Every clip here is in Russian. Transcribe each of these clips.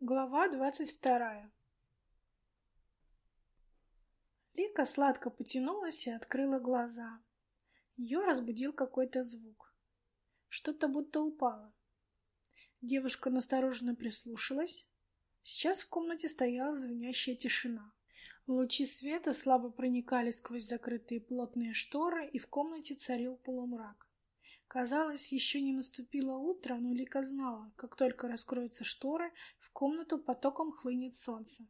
Глава двадцать вторая Лика сладко потянулась и открыла глаза. Ее разбудил какой-то звук. Что-то будто упало. Девушка настороженно прислушалась. Сейчас в комнате стояла звенящая тишина. Лучи света слабо проникали сквозь закрытые плотные шторы, и в комнате царил полумрак. Казалось, еще не наступило утро, но Лика знала, как только раскроются шторы, в комнату потоком хлынет солнце.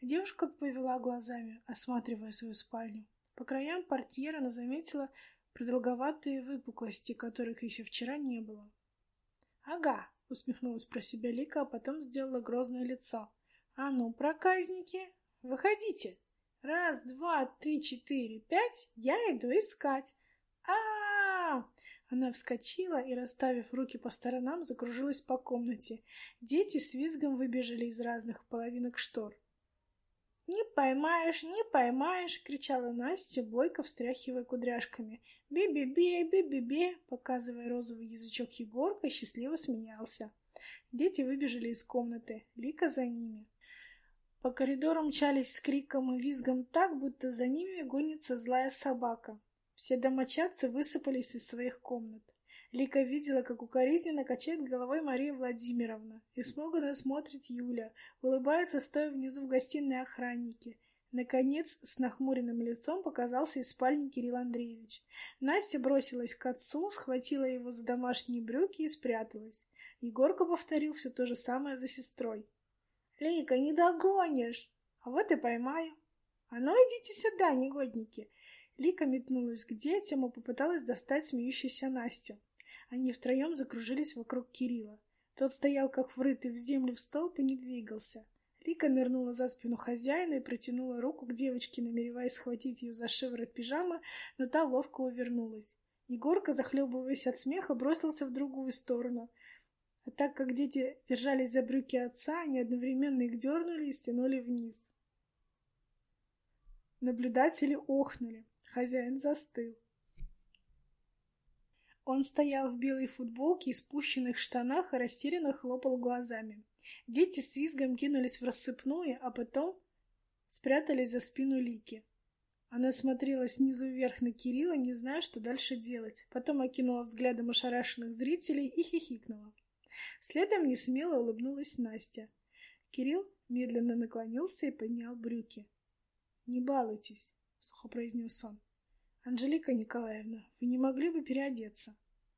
Девушка повела глазами, осматривая свою спальню. По краям портьеры она заметила продолговатые выпуклости, которых еще вчера не было. «Ага», — усмехнулась про себя Лика, а потом сделала грозное лицо. «А ну, проказники, выходите! Раз, два, три, четыре, пять, я иду искать! а а, -а она вскочила и, расставив руки по сторонам, закружилась по комнате. Дети с визгом выбежали из разных половинок штор. «Не поймаешь, не поймаешь!» — кричала Настя, бойко встряхивая кудряшками. «Би-би-би, би-би-би!» — показывая розовый язычок Егорка, счастливо смеялся. Дети выбежали из комнаты, Лика за ними. По коридору мчались с криком и визгом так, будто за ними гонится злая собака. Все домочадцы высыпались из своих комнат. Лика видела, как укоризненно качает головой Мария Владимировна. Испуганно смотрит Юля, улыбается, стоя внизу в гостиной охранники. Наконец, с нахмуренным лицом показался из спальни Кирилл Андреевич. Настя бросилась к отцу, схватила его за домашние брюки и спряталась. Егорка повторил все то же самое за сестрой. «Лика, не догонишь!» «А вот и поймаю!» «А ну идите сюда, негодники!» Лика метнулась к детям и попыталась достать смеющуюся Настю. Они втроем закружились вокруг Кирилла. Тот стоял, как врытый в землю в столб, и не двигался. Лика нырнула за спину хозяина и протянула руку к девочке, намереваясь схватить ее за шиворот пижамы, но та ловко увернулась. Егорка, захлебываясь от смеха, бросился в другую сторону. А так как дети держались за брюки отца, они одновременно их дернули и стянули вниз. Наблюдатели охнули. Хозяин застыл. Он стоял в белой футболке и спущенных штанах и растерянно хлопал глазами. Дети с визгом кинулись в рассыпную, а потом спрятались за спину Лики. Она смотрела снизу вверх на Кирилла, не зная, что дальше делать. Потом окинула взглядом ошарашенных зрителей и хихикнула. Следом несмело улыбнулась Настя. Кирилл медленно наклонился и поднял брюки. «Не балуйтесь», — сухо произнес он. «Анжелика Николаевна, вы не могли бы переодеться?»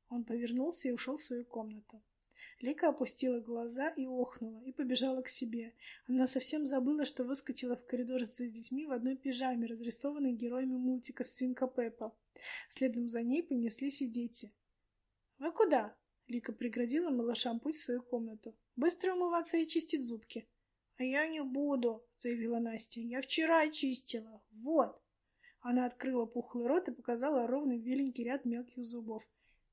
Он повернулся и ушел в свою комнату. Лика опустила глаза и охнула, и побежала к себе. Она совсем забыла, что выскочила в коридор с детьми в одной пижаме, разрисованной героями мультика «Свинка Пеппа». Следом за ней понеслись и дети. «Вы куда?» — Лика преградила малышам путь в свою комнату. «Быстро умываться и чистить зубки». «А я не буду», — заявила Настя. «Я вчера чистила. Вот». Она открыла пухлый рот и показала ровный беленький ряд мелких зубов.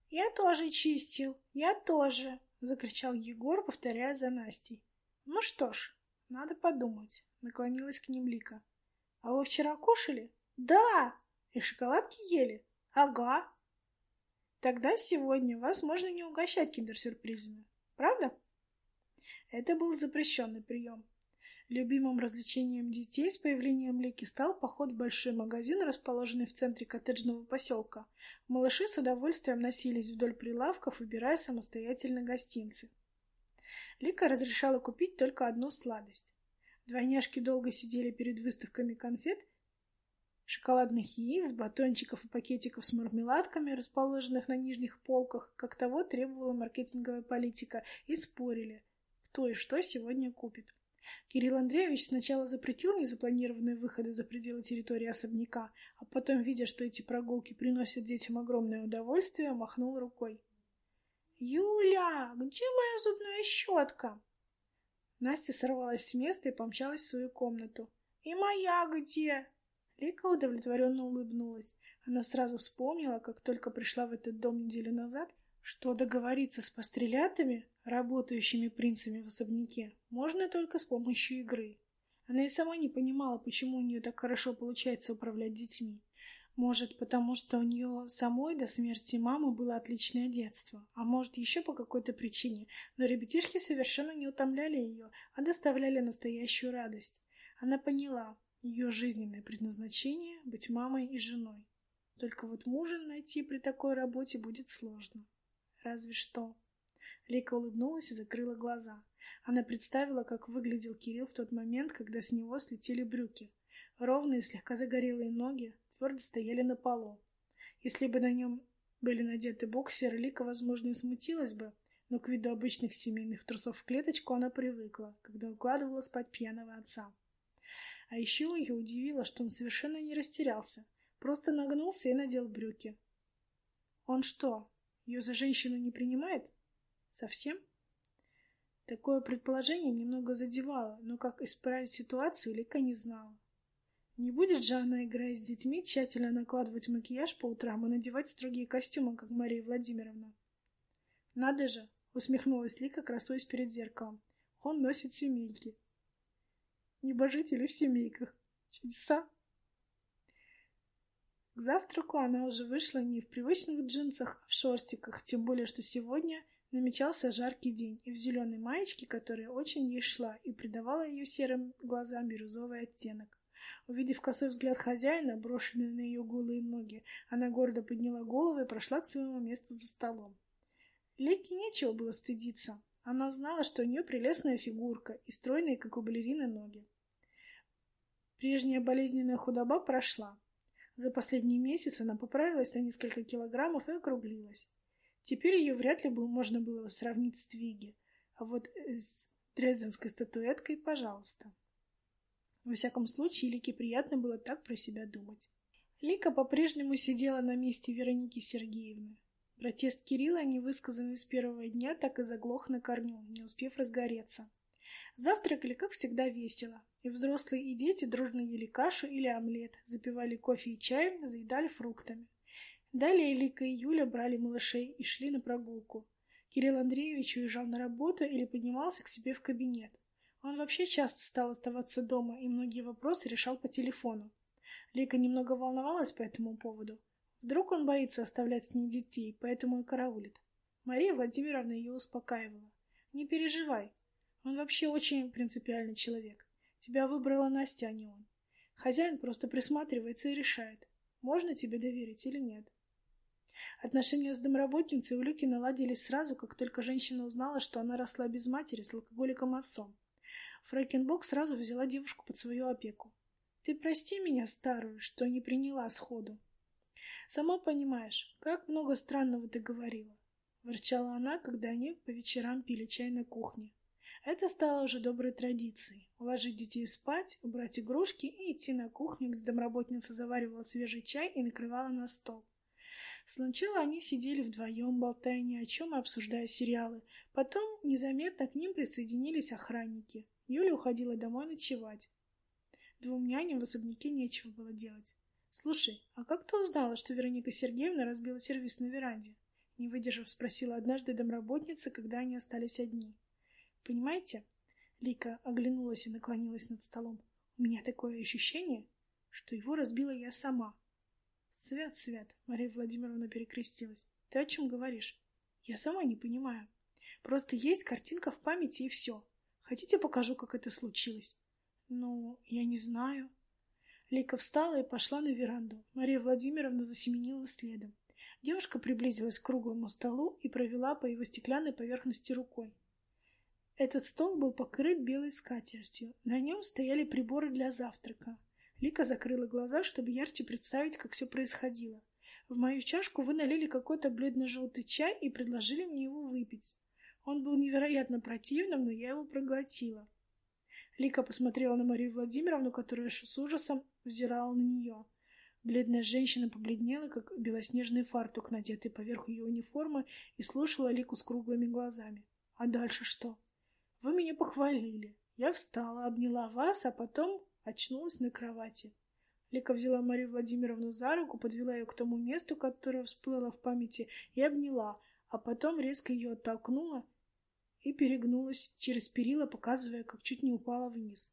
«Я тоже чистил, я тоже!» — закричал Егор, повторяя за Настей. «Ну что ж, надо подумать», — наклонилась к ним Лика. «А вы вчера кушали?» «Да!» «И шоколадки ели?» «Ага!» «Тогда сегодня вас можно не угощать киндер-сюрпризами, правда?» Это был запрещенный прием. Любимым развлечением детей с появлением Лики стал поход в большой магазин, расположенный в центре коттеджного поселка. Малыши с удовольствием носились вдоль прилавков, выбирая самостоятельно гостинцы. Лика разрешала купить только одну сладость. Двойняшки долго сидели перед выставками конфет, шоколадных яиц, батончиков и пакетиков с мармеладками, расположенных на нижних полках, как того требовала маркетинговая политика, и спорили, кто и что сегодня купит. Кирилл Андреевич сначала запретил незапланированные выходы за пределы территории особняка, а потом, видя, что эти прогулки приносят детям огромное удовольствие, махнул рукой. «Юля, где моя зубная щетка?» Настя сорвалась с места и помчалась в свою комнату. «И моя где?» Лика удовлетворенно улыбнулась. Она сразу вспомнила, как только пришла в этот дом неделю назад, что договориться с пострелятами, работающими принцами в особняке, можно только с помощью игры. Она и сама не понимала, почему у нее так хорошо получается управлять детьми. Может, потому что у нее самой до смерти мамы было отличное детство, а может, еще по какой-то причине, но ребятишки совершенно не утомляли ее, а доставляли настоящую радость. Она поняла ее жизненное предназначение — быть мамой и женой. Только вот мужа найти при такой работе будет сложно. Разве что... Лика улыбнулась и закрыла глаза. Она представила, как выглядел Кирилл в тот момент, когда с него слетели брюки. Ровные, слегка загорелые ноги, твердо стояли на полу. Если бы на нем были надеты боксеры, Лика, возможно, и смутилась бы, но к виду обычных семейных трусов в клеточку она привыкла, когда укладывала спать пьяного отца. А еще ее удивило, что он совершенно не растерялся, просто нагнулся и надел брюки. Он что, ее за женщину не принимает? Совсем? Такое предположение немного задевало, но как исправить ситуацию Лика не знала. Не будет же она, играя с детьми, тщательно накладывать макияж по утрам и надевать строгие костюмы, как Мария Владимировна. «Надо же!» — усмехнулась Лика, красуясь перед зеркалом. «Он носит семейки». Небожители в семейках. Чудеса! К завтраку она уже вышла не в привычных джинсах, а в шортиках, тем более, что сегодня намечался жаркий день, и в зеленой маечке, которая очень ей шла и придавала ее серым глазам бирюзовый оттенок. Увидев косой взгляд хозяина, брошенный на ее голые ноги, она гордо подняла голову и прошла к своему месту за столом. Леке нечего было стыдиться. Она знала, что у нее прелестная фигурка и стройные, как у балерины, ноги. Прежняя болезненная худоба прошла. За последний месяц она поправилась на несколько килограммов и округлилась. Теперь ее вряд ли бы можно было сравнить с Твиги, а вот с дрезденской статуэткой, пожалуйста. Во всяком случае, Лике приятно было так про себя думать. Лика по-прежнему сидела на месте Вероники Сергеевны. Протест Кирилла, невысказанный с первого дня, так и заглох на корню, не успев разгореться. Завтракали, как всегда, весело. И взрослые, и дети дружно ели кашу или омлет, запивали кофе и чаем, заедали фруктами. Далее Лика и Юля брали малышей и шли на прогулку. Кирилл Андреевич уезжал на работу или поднимался к себе в кабинет. Он вообще часто стал оставаться дома и многие вопросы решал по телефону. Лика немного волновалась по этому поводу. Вдруг он боится оставлять с ней детей, поэтому и караулит. Мария Владимировна ее успокаивала. «Не переживай. Он вообще очень принципиальный человек. Тебя выбрала Настя, а не он. Хозяин просто присматривается и решает, можно тебе доверить или нет». Отношения с домработницей у Люки наладились сразу, как только женщина узнала, что она росла без матери с алкоголиком отцом. Фрэкенбок сразу взяла девушку под свою опеку. «Ты прости меня, старую, что не приняла сходу». «Сама понимаешь, как много странного ты говорила», — ворчала она, когда они по вечерам пили чай на кухне. Это стало уже доброй традицией — уложить детей спать, убрать игрушки и идти на кухню, где домработница заваривала свежий чай и накрывала на стол. Сначала они сидели вдвоем, болтая ни о чем и обсуждая сериалы. Потом незаметно к ним присоединились охранники. Юля уходила домой ночевать. Двум няням в особняке нечего было делать. «Слушай, а как ты узнала, что Вероника Сергеевна разбила сервис на веранде?» Не выдержав, спросила однажды домработница, когда они остались одни. «Понимаете?» Лика оглянулась и наклонилась над столом. «У меня такое ощущение, что его разбила я сама». «Свят, свят!» — Мария Владимировна перекрестилась. «Ты о чем говоришь?» «Я сама не понимаю. Просто есть картинка в памяти и все. Хотите, покажу, как это случилось? Ну, я не знаю. Лика встала и пошла на веранду. Мария Владимировна засеменила следом. Девушка приблизилась к круглому столу и провела по его стеклянной поверхности рукой. Этот стол был покрыт белой скатертью. На нем стояли приборы для завтрака. Лика закрыла глаза, чтобы ярче представить, как все происходило. В мою чашку вы налили какой-то бледно-желтый чай и предложили мне его выпить. Он был невероятно противным, но я его проглотила. Лика посмотрела на Марию Владимировну, которая с ужасом взирала на нее. Бледная женщина побледнела, как белоснежный фартук, надетый поверх ее униформы, и слушала Лику с круглыми глазами. «А дальше что?» «Вы меня похвалили. Я встала, обняла вас, а потом очнулась на кровати». Лика взяла Марию Владимировну за руку, подвела ее к тому месту, которое всплыло в памяти, и обняла, а потом резко ее оттолкнула и перегнулась через перила, показывая, как чуть не упала вниз.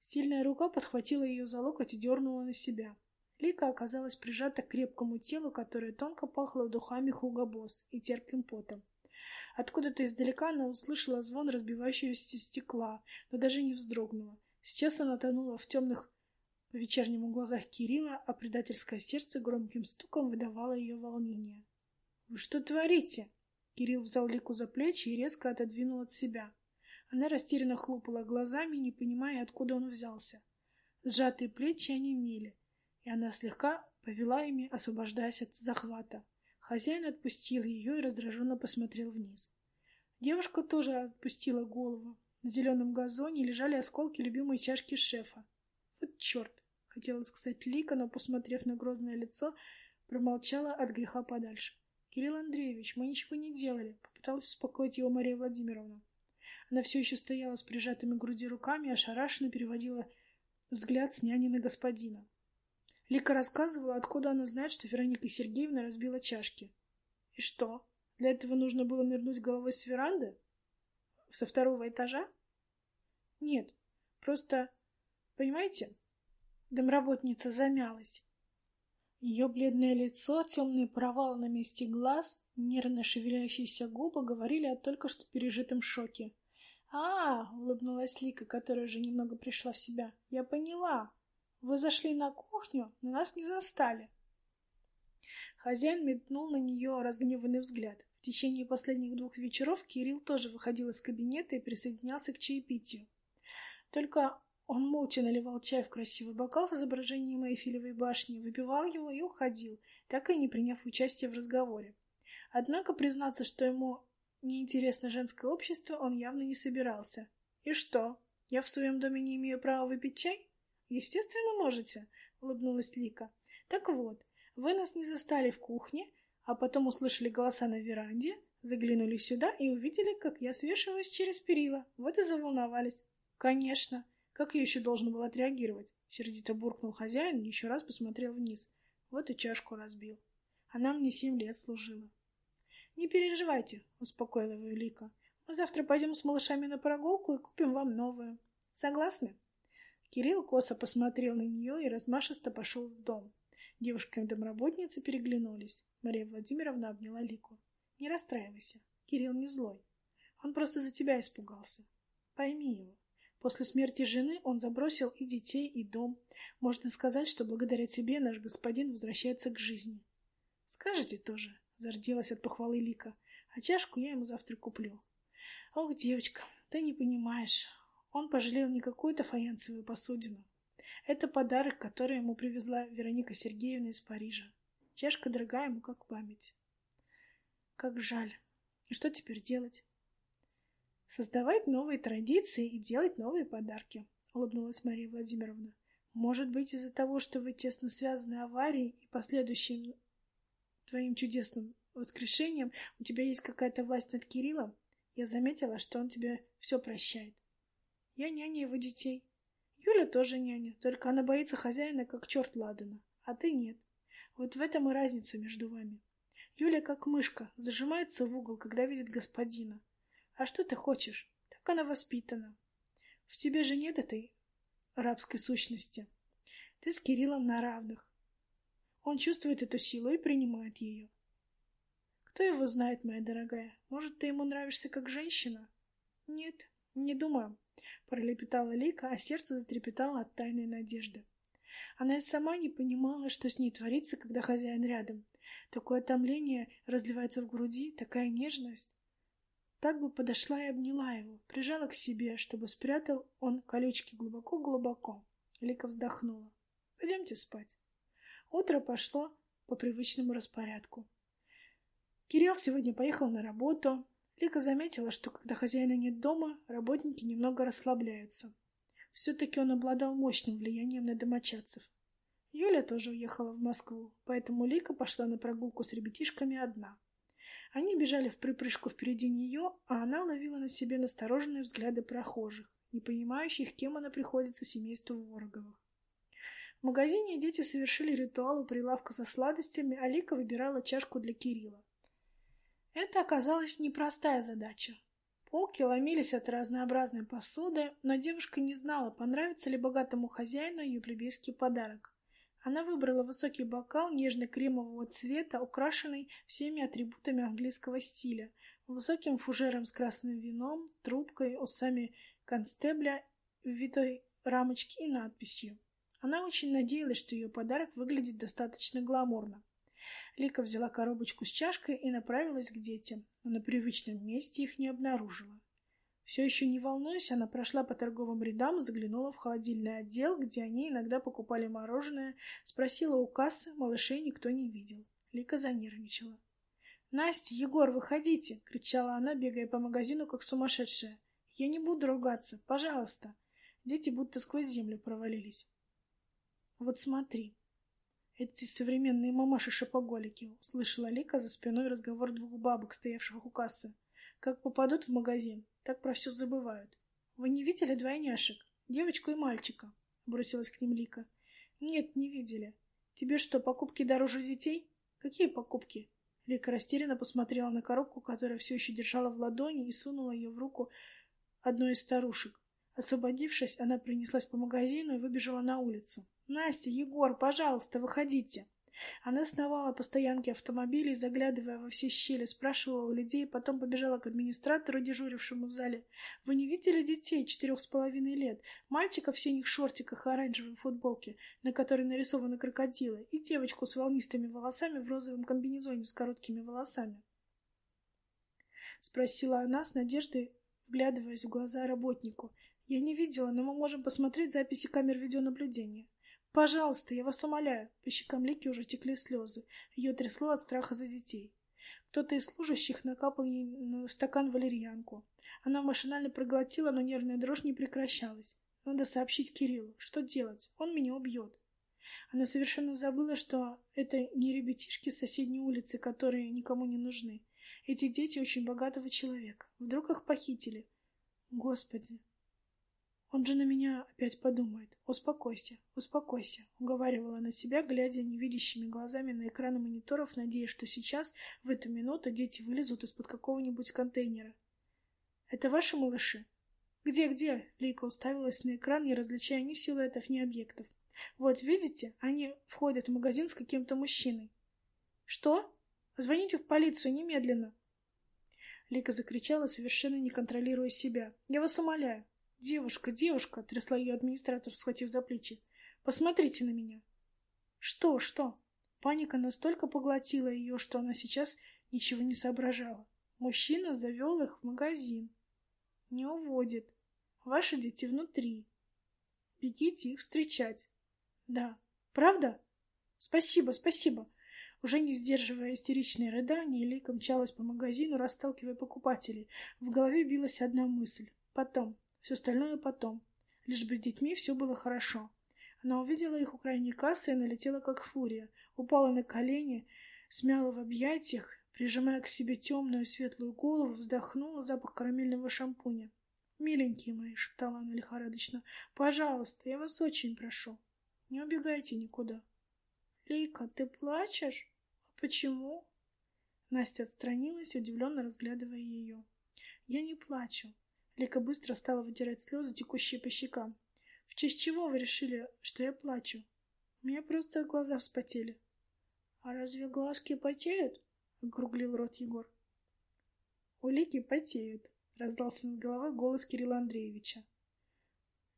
Сильная рука подхватила ее за локоть и дернула на себя. Лика оказалась прижата к крепкому телу, которое тонко пахло духами Хуго Босс и терпким потом. Откуда-то издалека она услышала звон разбивающегося стекла, но даже не вздрогнула. Сейчас она тонула в темных по вечернему глазах Кирилла, а предательское сердце громким стуком выдавало ее волнение. «Вы что творите?» Кирилл взял Лику за плечи и резко отодвинул от себя. Она растерянно хлопала глазами, не понимая, откуда он взялся. Сжатые плечи онемели, и она слегка повела ими, освобождаясь от захвата. Хозяин отпустил ее и раздраженно посмотрел вниз. Девушка тоже отпустила голову. На зеленом газоне лежали осколки любимой чашки шефа. Вот черт! Хотела сказать Лика, но, посмотрев на грозное лицо, промолчала от греха подальше. «Кирилл Андреевич, мы ничего не делали», — попыталась успокоить его Мария Владимировна. Она все еще стояла с прижатыми к груди руками и ошарашенно переводила взгляд с няни на господина. Лика рассказывала, откуда она знает, что Вероника Сергеевна разбила чашки. И что, для этого нужно было нырнуть головой с веранды? Со второго этажа? Нет, просто, понимаете, домработница замялась. Ее бледное лицо, темный провал на месте глаз, нервно шевелящиеся губы говорили о только что пережитом шоке. «А, — улыбнулась Лика, которая уже немного пришла в себя, — я поняла. Вы зашли на кухню, но нас не застали». Хозяин метнул на нее разгневанный взгляд. В течение последних двух вечеров Кирилл тоже выходил из кабинета и присоединялся к чаепитию. Только он молча наливал чай в красивый бокал с изображением Эйфелевой башни, выпивал его и уходил, так и не приняв участия в разговоре. Однако признаться, что ему Неинтересно женское общество он явно не собирался. «И что, я в своем доме не имею права выпить чай?» «Естественно, можете», — улыбнулась Лика. «Так вот, вы нас не застали в кухне, а потом услышали голоса на веранде, заглянули сюда и увидели, как я свешиваюсь через перила. Вот и заволновались». «Конечно. Как я еще должен был отреагировать?» Сердито буркнул хозяин и еще раз посмотрел вниз. Вот и чашку разбил. Она мне семь лет служила. «Не переживайте», — успокоила его Лика. «Мы завтра пойдем с малышами на прогулку и купим вам новую. Согласны?» Кирилл косо посмотрел на нее и размашисто пошел в дом. Девушка и домработницы переглянулись. Мария Владимировна обняла Лику. «Не расстраивайся. Кирилл не злой. Он просто за тебя испугался. Пойми его. После смерти жены он забросил и детей, и дом. Можно сказать, что благодаря тебе наш господин возвращается к жизни. Скажете тоже, Зарделась от похвалы Лика. А чашку я ему завтра куплю. Ох, девочка, ты не понимаешь. Он пожалел не какую-то фаянсовую посудину. Это подарок, который ему привезла Вероника Сергеевна из Парижа. Чашка дорогая ему, как память. Как жаль. И что теперь делать? Создавать новые традиции и делать новые подарки, улыбнулась Мария Владимировна. Может быть, из-за того, что вы тесно связаны аварией и последующим твоим чудесным воскрешением у тебя есть какая-то власть над Кириллом, я заметила, что он тебе все прощает. Я няня его детей. Юля тоже няня, только она боится хозяина, как черт ладана, а ты нет. Вот в этом и разница между вами. Юля, как мышка, зажимается в угол, когда видит господина. А что ты хочешь? Так она воспитана. В тебе же нет этой рабской сущности. Ты с Кириллом на равных. Он чувствует эту силу и принимает ее. Кто его знает, моя дорогая? Может, ты ему нравишься как женщина? Нет, не думаю, пролепетала Лика, а сердце затрепетало от тайной надежды. Она и сама не понимала, что с ней творится, когда хозяин рядом. Такое томление разливается в груди, такая нежность. Так бы подошла и обняла его, прижала к себе, чтобы спрятал он колючки глубоко-глубоко. Лика вздохнула. «Пойдемте спать». Утро пошло по привычному распорядку. Кирилл сегодня поехал на работу. Лика заметила, что когда хозяина нет дома, работники немного расслабляются. Все-таки он обладал мощным влиянием на домочадцев. Юля тоже уехала в Москву, поэтому Лика пошла на прогулку с ребятишками одна. Они бежали в припрыжку впереди нее, а она ловила на себе настороженные взгляды прохожих, не понимающих, кем она приходится семейству Вороговых. В магазине дети совершили ритуал у прилавка со сладостями, а Лика выбирала чашку для Кирилла. Это оказалась непростая задача. Полки ломились от разнообразной посуды, но девушка не знала, понравится ли богатому хозяину ее плебейский подарок. Она выбрала высокий бокал нежно-кремового цвета, украшенный всеми атрибутами английского стиля, высоким фужером с красным вином, трубкой, усами констебля в витой рамочке и надписью. Она очень надеялась, что ее подарок выглядит достаточно гламурно. Лика взяла коробочку с чашкой и направилась к детям, но на привычном месте их не обнаружила. Все еще не волнуясь, она прошла по торговым рядам заглянула в холодильный отдел, где они иногда покупали мороженое, спросила у кассы, малышей никто не видел. Лика занервничала. «Настя, Егор, выходите!» — кричала она, бегая по магазину, как сумасшедшая. «Я не буду ругаться, пожалуйста!» Дети будто сквозь землю провалились. «Вот смотри!» «Эти современные мамаши-шопоголики!» — услышала Лика за спиной разговор двух бабок, стоявших у кассы. «Как попадут в магазин, так про все забывают. Вы не видели двойняшек? Девочку и мальчика?» — бросилась к ним Лика. «Нет, не видели. Тебе что, покупки дороже детей?» «Какие покупки?» Лика растерянно посмотрела на коробку, которую все еще держала в ладони, и сунула ее в руку одной из старушек. Освободившись, она принеслась по магазину и выбежала на улицу. «Настя, Егор, пожалуйста, выходите!» Она сновала по стоянке автомобилей, заглядывая во все щели, спрашивала у людей, потом побежала к администратору, дежурившему в зале. «Вы не видели детей четырех с половиной лет? Мальчика в синих шортиках и оранжевой футболке, на которой нарисованы крокодилы, и девочку с волнистыми волосами в розовом комбинезоне с короткими волосами?» Спросила она с надеждой, вглядываясь в глаза работнику. «Я не видела, но мы можем посмотреть записи камер видеонаблюдения». «Пожалуйста, я вас умоляю!» По щекам Лики уже текли слезы. Ее трясло от страха за детей. Кто-то из служащих накапал ей в стакан валерьянку. Она машинально проглотила, но нервная дрожь не прекращалась. Надо сообщить Кириллу. Что делать? Он меня убьет. Она совершенно забыла, что это не ребятишки с соседней улицы, которые никому не нужны. Эти дети очень богатого человека. Вдруг их похитили. Господи, он же на меня опять подумает. Успокойся, успокойся, уговаривала на себя, глядя невидящими глазами на экраны мониторов, надеясь, что сейчас, в эту минуту, дети вылезут из-под какого-нибудь контейнера. Это ваши малыши? Где, где? Лейка уставилась на экран, не различая ни силуэтов, ни объектов. Вот, видите, они входят в магазин с каким-то мужчиной. Что? Звоните в полицию немедленно. Лика закричала, совершенно не контролируя себя. Я вас умоляю, «Девушка, девушка!» — трясла ее администратор, схватив за плечи. «Посмотрите на меня!» «Что, что?» Паника настолько поглотила ее, что она сейчас ничего не соображала. Мужчина завел их в магазин. Не уводит. Ваши дети внутри. Бегите их встречать. Да. Правда? Спасибо, спасибо. Уже не сдерживая истеричные рыдания, Лика мчалась по магазину, расталкивая покупателей. В голове билась одна мысль. Потом. Все остальное потом. Лишь бы с детьми все было хорошо. Она увидела их у крайней кассы и налетела как фурия. Упала на колени, смяла в объятиях, прижимая к себе темную светлую голову, вздохнула запах карамельного шампуня. «Миленькие мои», — шептала она лихорадочно, — «пожалуйста, я вас очень прошу, не убегайте никуда». «Лика, ты плачешь? А почему?» Настя отстранилась, удивленно разглядывая ее. «Я не плачу. Лика быстро стала вытирать слезы, текущие по щекам. «В честь чего вы решили, что я плачу? У меня просто глаза вспотели». «А разве глазки потеют?» — округлил рот Егор. «У Лики потеют», — раздался над головой голос Кирилла Андреевича.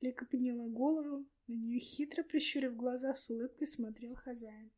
Лика подняла голову, на нее хитро прищурив глаза, с улыбкой смотрел хозяин.